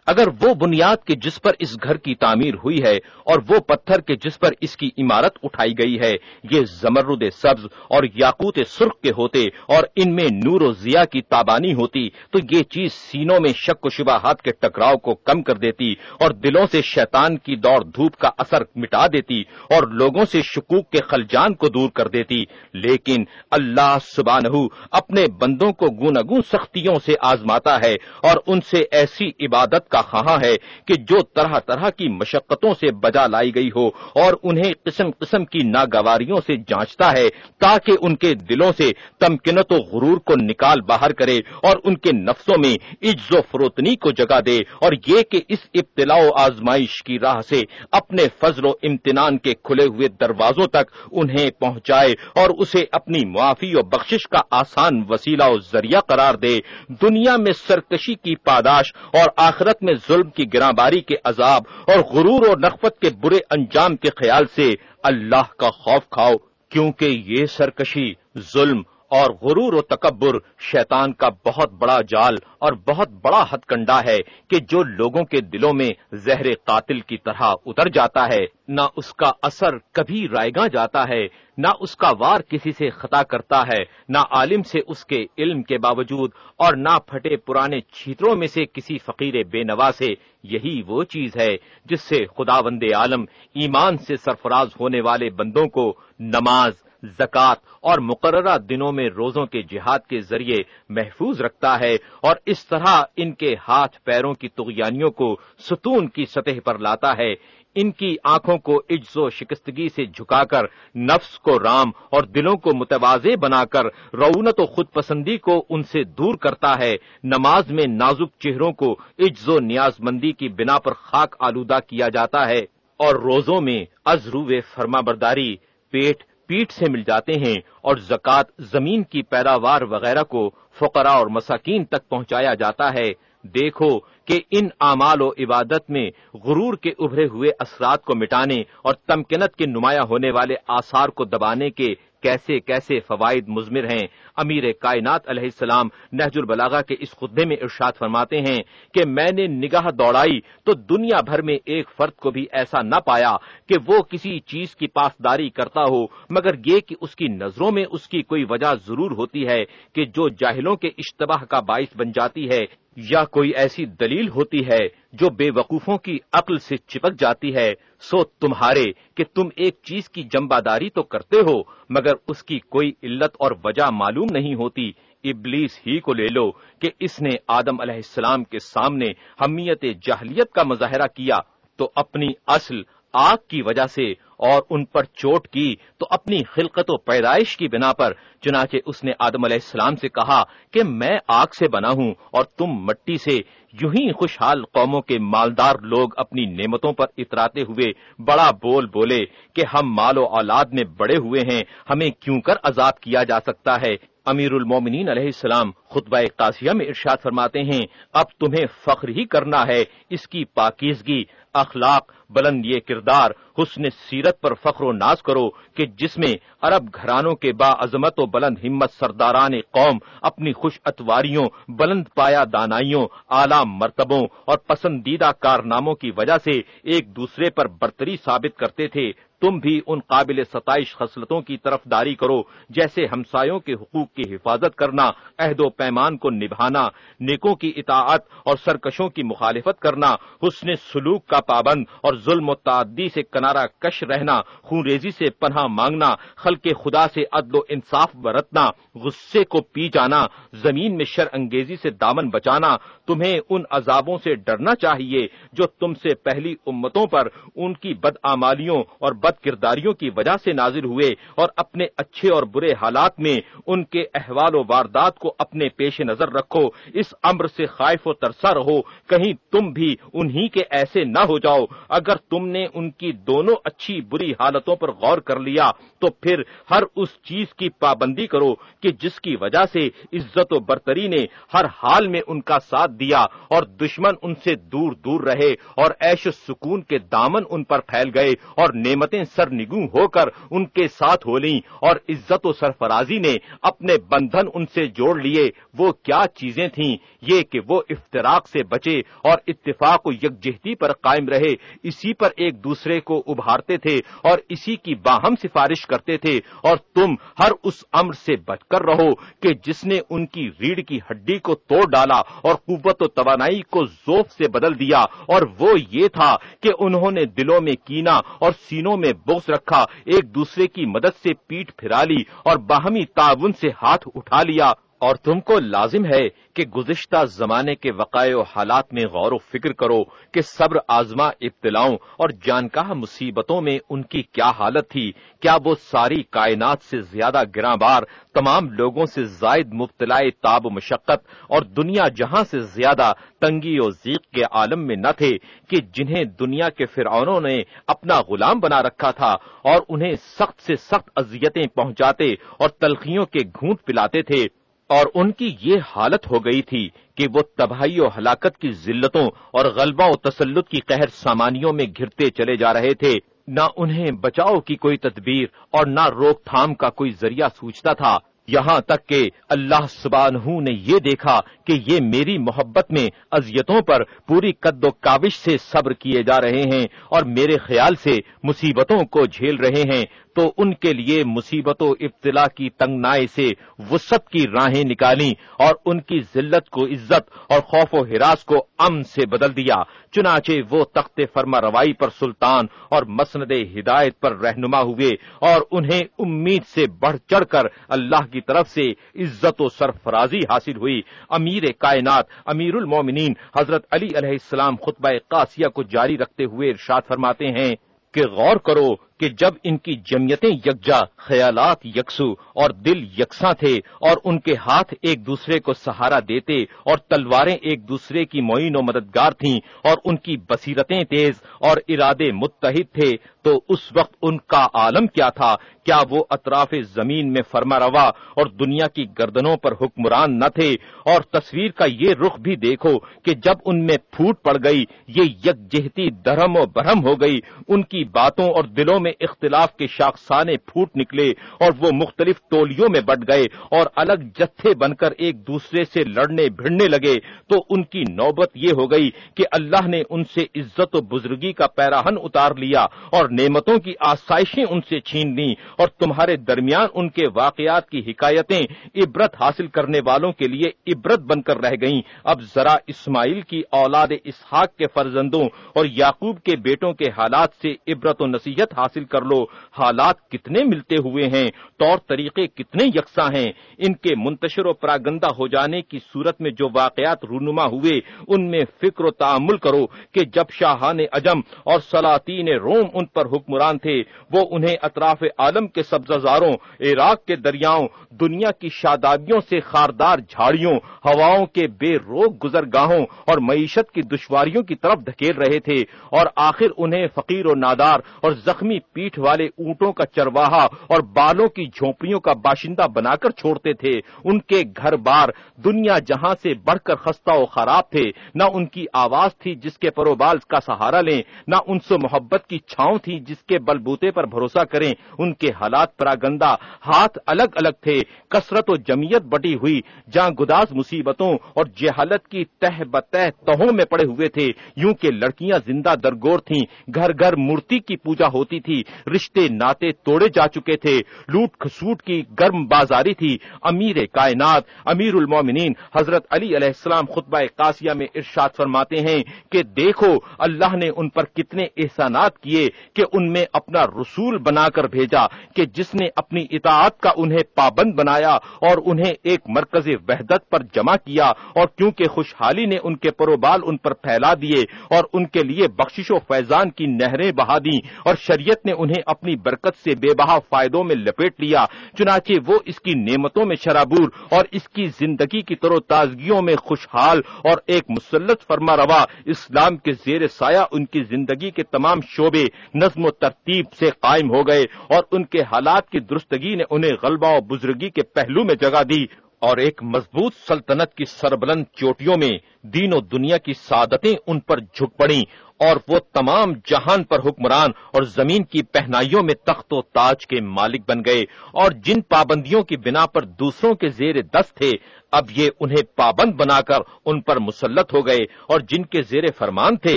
اگر وہ بنیاد کے جس پر اس گھر کی تعمیر ہوئی ہے اور وہ پتھر کے جس پر اس کی عمارت اٹھائی گئی ہے، یہ زمرد سبز اور یاقوت سرخ کے ہوتے اور ان میں نور و ضیا کی تابانی ہوتی تو یہ چیز سینوں میں شک و شبہات کے ٹکراؤ کو کم کر دیتی اور دلوں سے شیطان کی دوڑ دھوپ کا اثر مٹا دیتی اور لوگوں سے شکوک کے خلجان کو دور کر دیتی۔ لیکن اللہ سبحانہ اپنے بندوں کو گونگوں سختیوں سے آزماتا ہے اور ان سے ایسی عبادت کا خواہاں ہے کہ جو طرح طرح کی مشقتوں سے بجا لائی گئی ہو اور انہیں قسم قسم کی ناگواریوں سے جانچتا ہے تاکہ ان کے دلوں سے تمکنت و غرور کو نکال باہر کرے اور ان کے نفسوں میں عجز و فروتنی کو جگہ دے اور یہ کہ اس ابتلاع و آزمائش کی راہ سے اپنے فضل و امتنان کے کھلے ہوئے دروازوں تک انہیں پہنچائے اور اسے اپنی معافی و بخشش کا آسان وسیلہ و ذریعہ قرار دے۔ دنیا میں سرکشی کی پاداش اور آخرت میں ظلم کی گراں باری کے عذاب اور غرور اور نخوت کے برے انجام کے خیال سے اللہ کا خوف کھاؤ، کیونکہ یہ سرکشی ظلم اور غرور و تکبر شیطان کا بہت بڑا جال اور بہت بڑا ہتھ کنڈا ہے کہ جو لوگوں کے دلوں میں زہر قاتل کی طرح اتر جاتا ہے، نہ اس کا اثر کبھی رائے گا جاتا ہے، نہ اس کا وار کسی سے خطا کرتا ہے، نہ عالم سے اس کے علم کے باوجود اور نہ پھٹے پرانے چھیتروں میں سے کسی فقیر بے نوا سے۔ یہی وہ چیز ہے جس سے خدا بند عالم ایمان سے سرفراز ہونے والے بندوں کو نماز زکوٰۃ اور مقررہ دنوں میں روزوں کے جہاد کے ذریعے محفوظ رکھتا ہے اور اس طرح ان کے ہاتھ پیروں کی تغیانیوں کو ستون کی سطح پر لاتا ہے۔ ان کی آنکھوں کو عجز و شکستگی سے جھکا کر نفس کو رام اور دلوں کو متوازے بنا کر رونت و خود پسندی کو ان سے دور کرتا ہے۔ نماز میں نازک چہروں کو عجز و نیاز مندی کی بنا پر خاک آلودہ کیا جاتا ہے۔ اور روزوں میں ازرو فرما برداری، پیٹ پیٹ سے مل جاتے ہیں اور زکوٰۃ زمین کی پیداوار وغیرہ کو فقراء اور مساکین تک پہنچایا جاتا ہے۔ دیکھو کہ ان اعمال و عبادت میں غرور کے ابھرے ہوئے اثرات کو مٹانے اور تمکنت کے نمایاں ہونے والے آثار کو دبانے کے کیسے کیسے فوائد مزمر ہیں۔ امیر کائنات علیہ السلام نہج البلاغا کے اس خطبے میں ارشاد فرماتے ہیں کہ میں نے نگاہ دوڑائی تو دنیا بھر میں ایک فرد کو بھی ایسا نہ پایا کہ وہ کسی چیز کی پاسداری کرتا ہو، مگر یہ کہ اس کی نظروں میں اس کی کوئی وجہ ضرور ہوتی ہے کہ جو جاہلوں کے اشتباہ کا باعث بن جاتی ہے۔ یا کوئی ایسی دلیل ہوتی ہے جو بے وقوفوں کی عقل سے چپک جاتی ہے، سو تمہارے کہ تم ایک چیز کی جمباداری تو کرتے ہو، مگر اس کی کوئی علت اور وجہ معلوم نہیں ہوتی۔ ابلیس ہی کو لے لو کہ اس نے آدم علیہ السلام کے سامنے حمیت جہلیت کا مظاہرہ کیا، تو اپنی اصل آگ کی وجہ سے اور ان پر چوٹ کی تو اپنی خلقت و پیدائش کی بنا پر، چنانچہ اس نے آدم علیہ السلام سے کہا کہ میں آگ سے بنا ہوں اور تم مٹی سے یوں ہی خوشحال قوموں کے مالدار لوگ اپنی نعمتوں پر اتراتے ہوئے بڑا بول بولے کہ ہم مال و اولاد میں بڑے ہوئے ہیں، ہمیں کیوں کر عذاب کیا جا سکتا ہے؟ امیر المومنین علیہ السلام خطبہ قاسیہ میں ارشاد فرماتے ہیں، اب تمہیں فخر ہی کرنا ہے، اس کی پاکیزگی اخلاق بلند یہ کردار حسن سیرت پر فخر و ناز کرو کہ جس میں عرب گھرانوں کے با عظمت و بلند ہمت سرداران قوم اپنی خوش اتواریوں، بلند پایا دانائیوں، اعلی مرتبوں اور پسندیدہ کارناموں کی وجہ سے ایک دوسرے پر برتری ثابت کرتے تھے، تم بھی ان قابل ستائش خصلتوں کی طرف داری کرو، جیسے ہمسایوں کے حقوق کی حفاظت کرنا، عہد و پیمان کو نبھانا، نیکوں کی اطاعت اور سرکشوں کی مخالفت کرنا، حسن سلوک کا پابند اور ظلم و تعدی سے کنارہ کش رہنا، خون ریزی سے پناہ مانگنا، خلق خدا سے عدل و انصاف برتنا، غصے کو پی جانا، زمین میں شر انگیزی سے دامن بچانا، تمہیں ان عذابوں سے ڈرنا چاہیے جو تم سے پہلی امتوں پر ان کی بدعمالیوں اور بد کرداریوں کی وجہ سے نازل ہوئے اور اپنے اچھے اور برے حالات میں ان کے احوال و واردات کو اپنے پیش نظر رکھو، اس امر سے خائف و ترسا رہو، کہیں تم بھی انہی کے ایسے نہ ہو جاؤ۔ اگر تم نے ان کی دونوں اچھی بری حالتوں پر غور کر لیا تو پھر ہر اس چیز کی پابندی کرو کہ جس کی وجہ سے عزت و برتری نے ہر حال میں ان کا ساتھ دیا اور دشمن ان سے دور دور رہے اور ایش و سکون کے دامن ان پر پھیل گئے اور نعمتیں سرنگ ہو کر ان کے ساتھ ہو لیں اور عزت و سرفرازی نے اپنے بندھن ان سے جوڑ لیے۔ وہ کیا چیزیں تھیں؟ یہ کہ وہ افطراک سے بچے اور اتفاق و یکجہتی پر قائم رہے۔ اسی پر ایک دوسرے کو ابھارتے تھے اور اسی کی باہم سفارش کرتے تھے اور تم ہر اس امر سے بچ کر رہو کہ جس نے ان کی ریڑھ کی ہڈی کو توڑ ڈالا اور قوت و توانائی کو ذوف سے بدل دیا اور وہ یہ تھا کہ انہوں نے دلوں میں کینا اور سینوں میں بغض رکھا، ایک دوسرے کی مدد سے پیٹ پھرا لی اور باہمی تعاون سے ہاتھ اٹھا لیا۔ اور تم کو لازم ہے کہ گزشتہ زمانے کے وقائع و حالات میں غور و فکر کرو کہ صبر آزما ابتلاؤں اور جانکاہ مصیبتوں میں ان کی کیا حالت تھی۔ کیا وہ ساری کائنات سے زیادہ گراں بار، تمام لوگوں سے زائد مبتلا تاب و مشقت اور دنیا جہاں سے زیادہ تنگی و ذیق کے عالم میں نہ تھے کہ جنہیں دنیا کے فرعونوں نے اپنا غلام بنا رکھا تھا اور انہیں سخت سے سخت اذیتیں پہنچاتے اور تلخیوں کے گھونٹ پلاتے تھے؟ اور ان کی یہ حالت ہو گئی تھی کہ وہ تباہی و ہلاکت کی ذلتوں اور غلبہ و تسلط کی قہر سامانیوں میں گھرتے چلے جا رہے تھے۔ نہ انہیں بچاؤ کی کوئی تدبیر اور نہ روک تھام کا کوئی ذریعہ سوچتا تھا۔ یہاں تک کہ اللہ سبحانہ نے یہ دیکھا کہ یہ میری محبت میں اذیتوں پر پوری قد و کاوش سے صبر کیے جا رہے ہیں اور میرے خیال سے مصیبتوں کو جھیل رہے ہیں۔ تو ان کے لیے مصیبت و ابتلا کی تنگنائے سے وسط کی راہیں نکالی اور ان کی ذلت کو عزت اور خوف و ہراس کو ام سے بدل دیا۔ چنانچہ وہ تخت فرما روائی پر سلطان اور مسند ہدایت پر رہنما ہوئے اور انہیں امید سے بڑھ چڑھ کر اللہ کی طرف سے عزت و سرفرازی حاصل ہوئی۔ امیر کائنات، امیر المومنین حضرت علی علیہ السلام خطبہ قاسیہ کو جاری رکھتے ہوئے ارشاد فرماتے ہیں کہ غور کرو کہ جب ان کی جمعیتیں یکجا، خیالات یکسو اور دل یکساں تھے اور ان کے ہاتھ ایک دوسرے کو سہارا دیتے اور تلواریں ایک دوسرے کی معین و مددگار تھیں اور ان کی بصیرتیں تیز اور ارادے متحد تھے، تو اس وقت ان کا عالم کیا تھا؟ کیا وہ اطراف زمین میں فرما روا اور دنیا کی گردنوں پر حکمران نہ تھے؟ اور تصویر کا یہ رخ بھی دیکھو کہ جب ان میں پھوٹ پڑ گئی، یہ یکجہتی درہم و برہم ہو گئی، ان کی باتوں اور دلوں میں اختلاف کے شاخسانے پھوٹ نکلے اور وہ مختلف ٹولیوں میں بٹ گئے اور الگ جتھے بن کر ایک دوسرے سے لڑنے بھڑنے لگے تو ان کی نوبت یہ ہو گئی کہ اللہ نے ان سے عزت و بزرگی کا پیراہن اتار لیا اور نعمتوں کی آسائشیں ان سے چھین لی اور تمہارے درمیان ان کے واقعات کی حکایتیں عبرت حاصل کرنے والوں کے لیے عبرت بن کر رہ گئیں۔ اب ذرا اسماعیل کی اولاد اسحاق کے فرزندوں اور یعقوب کے بیٹوں کے حالات سے عبرت و نصیحت حاصل حاصل کر لو۔ حالات کتنے ملتے ہوئے ہیں، طور طریقے کتنے یکساں ہیں۔ ان کے منتشر و پراگندہ ہو جانے کی صورت میں جو واقعات رونما ہوئے، ان میں فکر و تعمل کرو کہ جب شاہان اجم اور سلاطین روم ان پر حکمران تھے، وہ انہیں اطراف عالم کے سبززاروں عراق کے دریاؤں، دنیا کی شادابیوں سے خاردار جھاڑیوں، ہواؤں کے بے روک گزرگاہوں اور معیشت کی دشواریوں کی طرف دھکیل رہے تھے۔ اور آخر انہیں فقیر و نادار اور زخمی پیٹھ والے اونٹوں کا چرواہا اور بالوں کی جھونپڑیوں کا باشندہ بنا کر چھوڑتے تھے۔ ان کے گھر بار دنیا جہاں سے بڑھ کر خستہ و خراب تھے۔ نہ ان کی آواز تھی جس کے پروبال کا سہارا لیں، نہ ان سے محبت کی چھاؤں تھی جس کے بلبوتے پر بھروسہ کریں۔ ان کے حالات پراگندہ، ہاتھ الگ الگ تھے۔ کثرت و جمعیت بٹی ہوئی جہاں گداس مصیبتوں اور جہالت کی تہ بتہ تہوں میں پڑے ہوئے تھے۔ یوں کہ لڑکیاں زندہ درگور تھیں۔ گھر گھر مورتی کی پوجا ہوتی تھی۔ رشتے ناطے توڑے جا چکے تھے۔ لوٹ کھسوٹ کی گرم بازاری تھی۔ امیر کائنات، امیر المومنین، حضرت علی علیہ السلام خطبہ قاسیہ میں ارشاد فرماتے ہیں کہ دیکھو، اللہ نے ان پر کتنے احسانات کیے کہ ان میں اپنا رسول بنا کر بھیجا، کہ جس نے اپنی اطاعت کا انہیں پابند بنایا اور انہیں ایک مرکز وحدت پر جمع کیا اور کیونکہ خوشحالی نے ان کے پروبال ان پر پھیلا دیے اور ان کے لیے بخشش و فیضان کی نہریں بہا دی اور شریعت نے انہیں اپنی برکت سے بے بہا فائدوں میں لپیٹ لیا، چنانچہ وہ اس کی نعمتوں میں شرابور اور اس کی زندگی کی طرح تازگیوں میں خوشحال اور ایک مسلط فرما روا۔ اسلام کے زیر سایہ ان کی زندگی کے تمام شعبے نظم و ترتیب سے قائم ہو گئے اور ان کے حالات کی درستگی نے انہیں غلبہ و بزرگی کے پہلو میں جگہ دی اور ایک مضبوط سلطنت کی سربلند چوٹیوں میں دین و دنیا کی سعادتیں ان پر جھک پڑیں اور وہ تمام جہان پر حکمران اور زمین کی پہنائیوں میں تخت و تاج کے مالک بن گئے اور جن پابندیوں کی بنا پر دوسروں کے زیر دست تھے، اب یہ انہیں پابند بنا کر ان پر مسلط ہو گئے اور جن کے زیر فرمان تھے،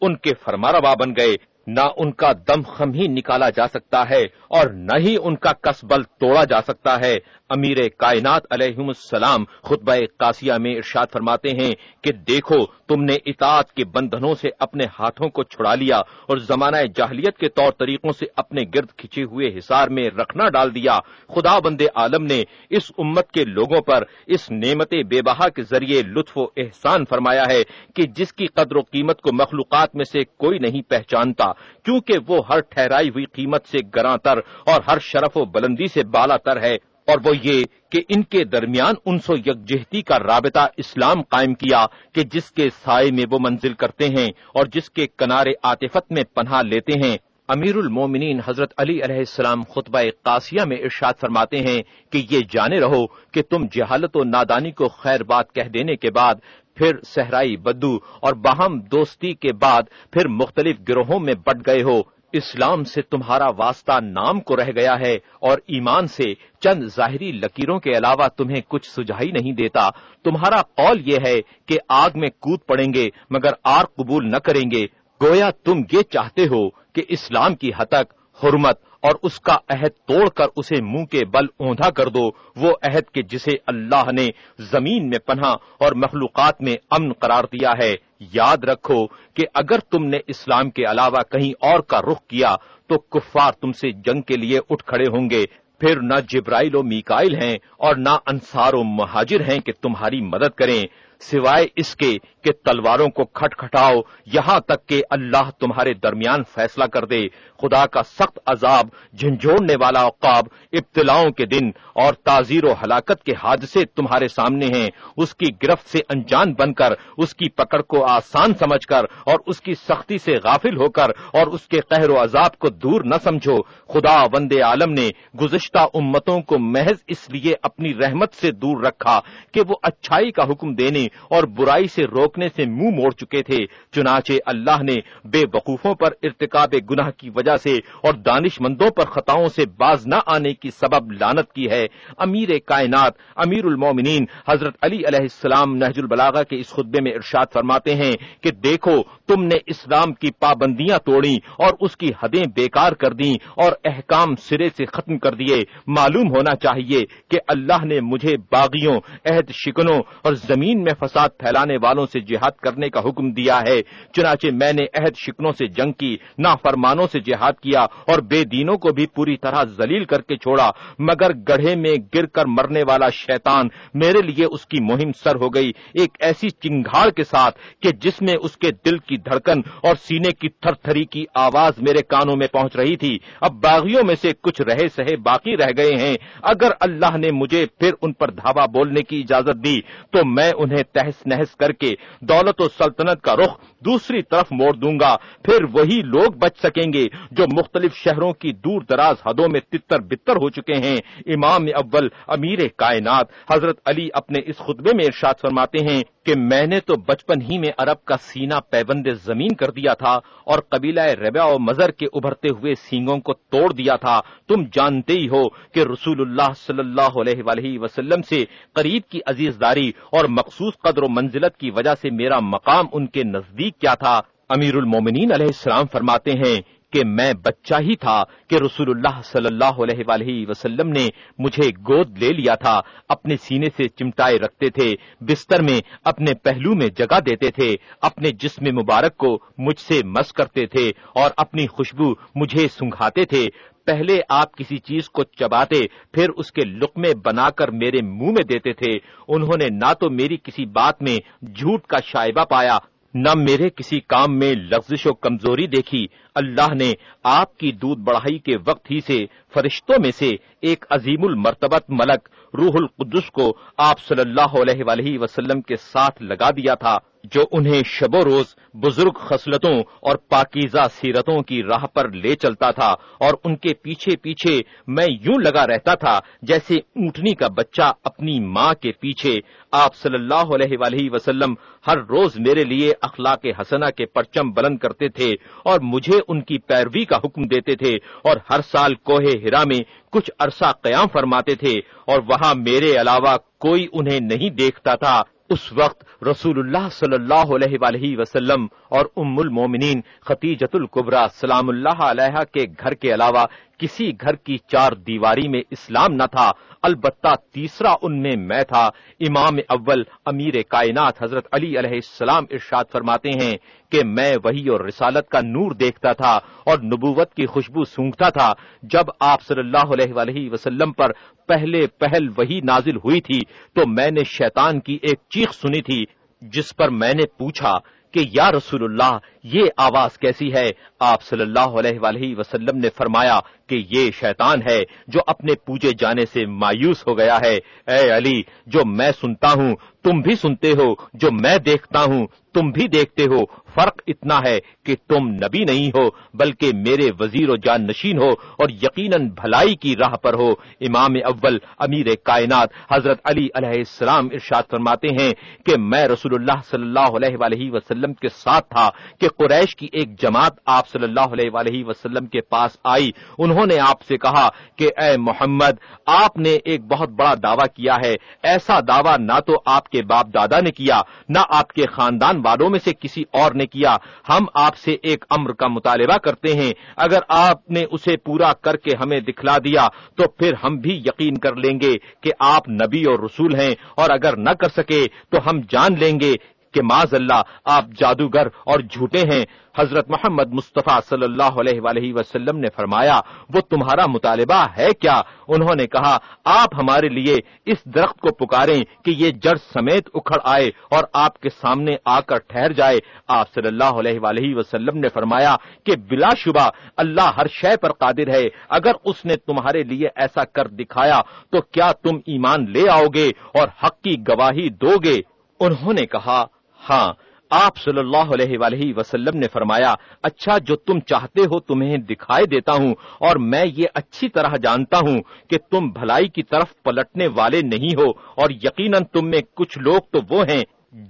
ان کے فرماروا بن گئے۔ نہ ان کا دم خم ہی نکالا جا سکتا ہے اور نہ ہی ان کا کسبل توڑا جا سکتا ہے۔ امیر کائنات علیہ السلام خطبہ قاسیہ میں ارشاد فرماتے ہیں کہ دیکھو، تم نے اطاعت کے بندھنوں سے اپنے ہاتھوں کو چھڑا لیا اور زمانہ جاہلیت کے طور طریقوں سے اپنے گرد کھچے ہوئے حصار میں رکھنا ڈال دیا۔ خدا بند عالم نے اس امت کے لوگوں پر اس نعمت بے بہا کے ذریعے لطف و احسان فرمایا ہے کہ جس کی قدر و قیمت کو مخلوقات میں سے کوئی نہیں پہچانتا کیونکہ وہ ہر ٹھہرائی ہوئی قیمت سے گراں تر اور ہر شرف و بلندی سے بالا تر ہے۔ اور وہ یہ کہ ان کے درمیان انس و یکجہتی کا رابطہ اسلام قائم کیا کہ جس کے سائے میں وہ منزل کرتے ہیں اور جس کے کنارے آتفت میں پناہ لیتے ہیں۔ امیر المومنین حضرت علی علیہ السلام خطبہ قاسیہ میں ارشاد فرماتے ہیں کہ یہ جانے رہو کہ تم جہالت و نادانی کو خیر بات کہہ دینے کے بعد پھر صحرائی بدو اور باہم دوستی کے بعد پھر مختلف گروہوں میں بٹ گئے ہو۔ اسلام سے تمہارا واسطہ نام کو رہ گیا ہے اور ایمان سے چند ظاہری لکیروں کے علاوہ تمہیں کچھ سجائی نہیں دیتا۔ تمہارا قول یہ ہے کہ آگ میں کود پڑیں گے، مگر آر قبول نہ کریں گے۔ گویا تم یہ چاہتے ہو کہ اسلام کی حتک حرمت اور اس کا عہد توڑ کر اسے منہ کے بل اوندھا کر دو۔ وہ عہد کے جسے اللہ نے زمین میں پناہ اور مخلوقات میں امن قرار دیا ہے۔ یاد رکھو کہ اگر تم نے اسلام کے علاوہ کہیں اور کا رخ کیا تو کفار تم سے جنگ کے لیے اٹھ کھڑے ہوں گے۔ پھر نہ جبرائیل و میکائل ہیں اور نہ انصار و مہاجر ہیں کہ تمہاری مدد کریں۔ سوائے اس کے کہ تلواروں کو کھٹکھٹاؤ، یہاں تک کہ اللہ تمہارے درمیان فیصلہ کر دے۔ خدا کا سخت عذاب جھنجھوڑنے والا اوقاب ابتلاؤں کے دن اور تعزیر و ہلاکت کے حادثے تمہارے سامنے ہیں۔ اس کی گرفت سے انجان بن کر، اس کی پکڑ کو آسان سمجھ کر اور اس کی سختی سے غافل ہو کر اور اس کے قہر و عذاب کو دور نہ سمجھو۔ خدا وند عالم نے گزشتہ امتوں کو محض اس لیے اپنی رحمت سے دور رکھا کہ وہ اچھائی کا حکم دینے اور برائی سے روکنے سے منہ مو موڑ چکے تھے۔ چنانچہ اللہ نے بے وقوفوں پر ارتکاب گناہ کی وجہ سے اور دانش مندوں پر خطاؤں سے باز نہ آنے کی سبب لانت کی ہے۔ امیر کائنات، امیر المومنین، حضرت علی علیہ السلام نہج البلاغا کے اس خطبے میں ارشاد فرماتے ہیں کہ دیکھو، تم نے اسلام کی پابندیاں توڑی اور اس کی حدیں بیکار کر دیں اور احکام سرے سے ختم کر دیے۔ معلوم ہونا چاہیے کہ اللہ نے مجھے باغیوں، عہد شکنوں اور زمین میں فساد پھیلانے والوں سے جہاد کرنے کا حکم دیا ہے۔ چنانچہ میں نے عہد شکنوں سے جنگ کی، نافرمانوں سے جہاد کیا اور بے دینوں کو بھی پوری طرح ذلیل کر کے چھوڑا۔ مگر گڑھے میں گر کر مرنے والا شیطان میرے لیے اس کی مہم سر ہو گئی۔ ایک ایسی چنگھاڑ کے ساتھ کہ جس میں اس کے دل کی دھڑکن اور سینے کی تھر تھری کی آواز میرے کانوں میں پہنچ رہی تھی۔ اب باغیوں میں سے کچھ رہے سہے باقی رہ گئے ہیں۔ اگر اللہ نے مجھے پھر ان پر دھاوا بولنے کی اجازت دی تو میں انہیں تہس نہس کر کے دولت و سلطنت کا رخ دوسری طرف موڑ دوں گا، پھر وہی لوگ بچ سکیں گے جو مختلف شہروں کی دور دراز حدوں میں تتر بتر ہو چکے ہیں۔ امام اول، امیر کائنات، حضرت علی اپنے اس خطبے میں ارشاد فرماتے ہیں کہ میں نے تو بچپن ہی میں عرب کا سینہ پیبند زمین کر دیا تھا اور قبیلہ ربع و مزر کے ابھرتے ہوئے سینگوں کو توڑ دیا تھا۔ تم جانتے ہی ہو کہ رسول اللہ صلی اللہ علیہ وآلہ وسلم سے قریب کی عزیز داری اور مخصوص قدر و منزلت کی وجہ سے میرا مقام ان کے نزدیک کیا تھا؟ امیر المومنین علیہ السلام فرماتے ہیں کہ میں بچہ ہی تھا کہ رسول اللہ صلی اللہ علیہ وآلہ وسلم نے مجھے گود لے لیا تھا، اپنے سینے سے چمٹائے رکھتے تھے، بستر میں اپنے پہلو میں جگہ دیتے تھے، اپنے جسم مبارک کو مجھ سے مس کرتے تھے اور اپنی خوشبو مجھے سنگھاتے تھے۔ پہلے آپ کسی چیز کو چباتے، پھر اس کے لقمے بنا کر میرے منہ میں دیتے تھے۔ انہوں نے نہ تو میری کسی بات میں جھوٹ کا شائبہ پایا، نہ میرے کسی کام میں لفزش و کمزوری دیکھی۔ اللہ نے آپ کی دودھ بڑھائی کے وقت ہی سے فرشتوں میں سے ایک عظیم المرتبت ملک روح القدس کو آپ صلی اللہ علیہ وآلہ وسلم کے ساتھ لگا دیا تھا۔ جو انہیں شب و روز بزرگ خصلتوں اور پاکیزہ سیرتوں کی راہ پر لے چلتا تھا اور ان کے پیچھے پیچھے میں یوں لگا رہتا تھا جیسے اونٹنی کا بچہ اپنی ماں کے پیچھے آپ صلی اللہ علیہ وآلہ وسلم ہر روز میرے لیے اخلاق حسنہ کے پرچم بلند کرتے تھے اور مجھے ان کی پیروی کا حکم دیتے تھے اور ہر سال کوہ ہرا میں کچھ عرصہ قیام فرماتے تھے اور وہاں میرے علاوہ کوئی انہیں نہیں دیکھتا تھا اس وقت رسول اللہ صلی اللہ علیہ وآلہ وسلم اور ام المومنین خطیجت القبرا سلام اللہ علیہ کے گھر کے علاوہ کسی گھر کی چار دیواری میں اسلام نہ تھا، البتہ تیسرا ان میں میں تھا۔ امام اول امیر کائنات حضرت علی علیہ السلام ارشاد فرماتے ہیں کہ میں وہی اور رسالت کا نور دیکھتا تھا اور نبوت کی خوشبو سونگتا تھا۔ جب آپ صلی اللہ علیہ وآلہ وسلم پر پہلے پہل وہی نازل ہوئی تھی تو میں نے شیطان کی ایک چیخ سنی تھی، جس پر میں نے پوچھا کہ یا رسول اللہ، یہ آواز کیسی ہے؟ آپ صلی اللہ علیہ وآلہ وسلم نے فرمایا کہ یہ شیطان ہے جو اپنے پوجے جانے سے مایوس ہو گیا ہے۔ اے علی، جو میں سنتا ہوں تم بھی سنتے ہو جو میں دیکھتا ہوں، تم بھی دیکھتے ہو۔ فرق اتنا ہے کہ تم نبی نہیں ہو، بلکہ میرے وزیر و جان نشین ہو اور یقیناً بھلائی کی راہ پر ہو۔ امام اول، امیر کائنات حضرت علی علیہ السلام ارشاد فرماتے ہیں کہ میں رسول اللہ صلی اللہ علیہ وآلہ وسلم کے ساتھ تھا کہ قریش کی ایک جماعت آپ صلی اللہ علیہ وآلہ وسلم کے پاس آئی۔ انہوں نے آپ سے کہا کہ اے محمد، آپ نے ایک بہت بڑا دعویٰ کیا ہے۔ ایسا دعویٰ نہ تو آپ کے باپ دادا نے کیا، نہ آپ کے خاندان والوں میں سے کسی اور نے کیا۔ ہم آپ سے ایک امر کا مطالبہ کرتے ہیں۔ اگر آپ نے اسے پورا کر کے ہمیں دکھلا دیا، تو پھر ہم بھی یقین کر لیں گے کہ آپ نبی اور رسول ہیں۔ اور اگر نہ کر سکے، تو ہم جان لیں گے کہ معذ اللہ، آپ جادوگر اور جھوٹے ہیں۔ حضرت محمد مصطفیٰ صلی اللہ علیہ وآلہ وسلم نے فرمایا، وہ تمہارا مطالبہ ہے کیا؟ انہوں نے کہا، آپ ہمارے لیے اس درخت کو پکاریں کہ یہ جڑ سمیت اکھڑ آئے اور آپ کے سامنے آ کر ٹھہر جائے۔ آپ صلی اللہ علیہ وآلہ وسلم نے فرمایا کہ بلا شبہ اللہ ہر شے پر قادر ہے۔ اگر اس نے تمہارے لیے ایسا کر دکھایا تو کیا تم ایمان لے آؤ گے اور حق کی گواہی دو گے؟ انہوں نے کہا ہاں آپ صلی اللہ علیہ وآلہ وسلم نے فرمایا اچھا جو تم چاہتے ہو تمہیں دکھائی دیتا ہوں، اور میں یہ اچھی طرح جانتا ہوں کہ تم بھلائی کی طرف پلٹنے والے نہیں ہو، اور یقیناً تم میں کچھ لوگ تو وہ ہیں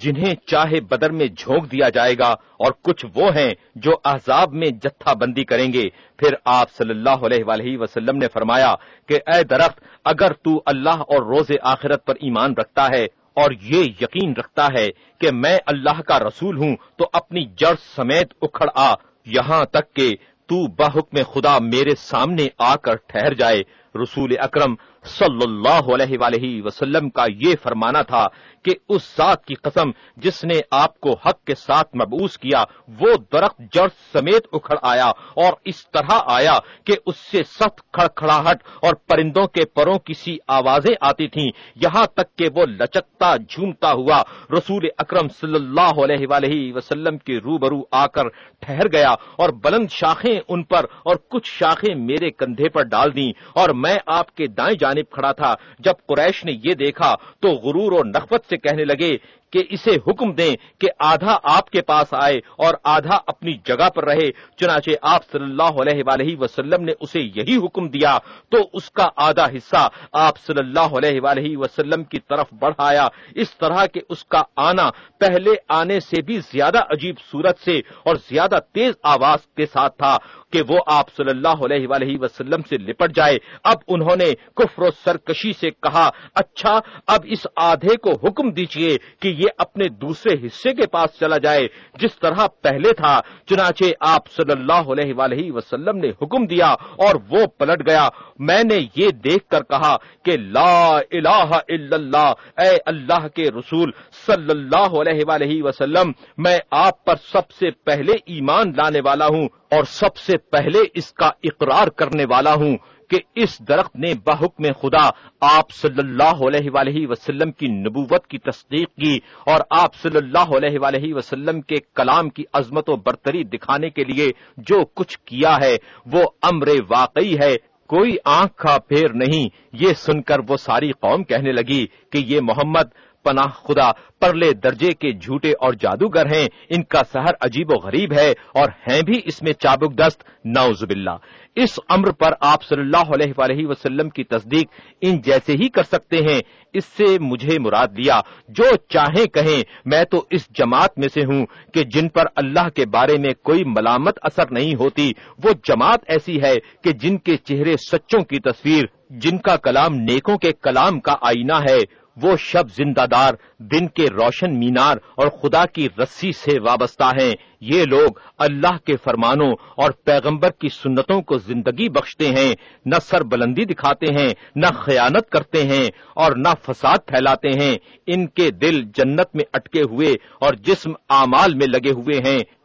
جنہیں چاہے بدر میں جھونک دیا جائے گا، اور کچھ وہ ہیں جو احزاب میں جتھا بندی کریں گے۔ پھر آپ صلی اللہ علیہ وآلہ وسلم نے فرمایا کہ، اے درخت، اگر تو اللہ اور روز آخرت پر ایمان رکھتا ہے اور یہ یقین رکھتا ہے کہ میں اللہ کا رسول ہوں تو اپنی جڑ سمیت اکھڑ آ، یہاں تک کہ تو بحکم خدا میرے سامنے آ کر ٹھہر جائے۔ رسول اکرم صلی اللہ علیہ وآلہ وسلم کا یہ فرمانا تھا کہ اس ذات کی قسم جس نے آپ کو حق کے ساتھ مبوس کیا، وہ درخت جڑ سمیت اکھڑ آیا اور اس طرح آیا کہ اس سے سخت کھڑکھڑاہٹ اور پرندوں کے پروں کی سی آوازیں آتی تھیں۔ یہاں تک کہ وہ لچکتا جھومتا ہوا رسول اکرم صلی اللہ علیہ وآلہ وسلم کے روبرو آ کر ٹھہر گیا اور بلند شاخیں ان پر اور کچھ شاخیں میرے کندھے پر ڈال دیں اور میں آپ کے دائیں جانب کھڑا تھا۔ جب قریش نے یہ دیکھا تو غرور اور نخوت سے کہنے لگے کہ اسے حکم دیں کہ آدھا آپ کے پاس آئے اور آدھا اپنی جگہ پر رہے۔ چنانچہ آپ صلی اللہ علیہ وآلہ وسلم نے اسے یہی حکم دیا، تو اس کا آدھا حصہ آپ صلی اللہ علیہ وآلہ وسلم کی طرف بڑھایا۔ اس طرح کہ اس کا آنا پہلے آنے سے بھی زیادہ عجیب صورت سے اور زیادہ تیز آواز کے ساتھ تھا کہ وہ آپ صلی اللہ علیہ وآلہ وسلم سے لپٹ جائے۔ اب انہوں نے کفر و سرکشی سے کہا اچھا اب اس آدھے کو حکم دیجیے کہ یہ اپنے دوسرے حصے کے پاس چلا جائے، جس طرح پہلے تھا، چنانچہ آپ صلی اللہ علیہ وآلہ وسلم نے حکم دیا اور وہ پلٹ گیا۔ میں نے یہ دیکھ کر کہا کہ لا الہ الا اللہ، اے اللہ کے رسول صلی اللہ علیہ وآلہ وسلم، میں آپ پر سب سے پہلے ایمان لانے والا ہوں اور سب سے پہلے اس کا اقرار کرنے والا ہوں۔ کہ اس درخت نے بحکم خدا آپ صلی اللہ علیہ وآلہ وسلم کی نبوت کی تصدیق کی اور آپ صلی اللہ علیہ وآلہ وسلم کے کلام کی عظمت و برتری دکھانے کے لیے جو کچھ کیا ہے، وہ امر واقعی ہے۔ کوئی آنکھ کا پھیر نہیں۔ یہ سن کر وہ ساری قوم کہنے لگی کہ یہ محمد پناہ خدا، پرلے درجے کے جھوٹے اور جادوگر ہیں۔ ان کا سہر عجیب و غریب ہے اور ہیں بھی اس میں چابک دست۔ نوز باللہ۔ اس امر پر آپ صلی اللہ علیہ وآلہ وسلم کی تصدیق ان جیسے ہی کر سکتے ہیں۔ اس سے مجھے مراد لیا جو چاہیں کہیں، میں تو اس جماعت میں سے ہوں کہ جن پر اللہ کے بارے میں کوئی ملامت اثر نہیں ہوتی۔ وہ جماعت ایسی ہے کہ جن کے چہرے سچوں کی تصویر، جن کا کلام نیکوں کے کلام کا آئینہ ہے۔ وہ شب زندہ دار دن کے روشن مینار اور خدا کی رسی سے وابستہ ہیں۔ یہ لوگ اللہ کے فرمانوں اور پیغمبر کی سنتوں کو زندگی بخشتے ہیں۔ نہ سر بلندی دکھاتے ہیں، نہ خیانت کرتے ہیں اور نہ فساد پھیلاتے ہیں۔ ان کے دل جنت میں اٹکے ہوئے اور جسم اعمال میں لگے ہوئے ہیں۔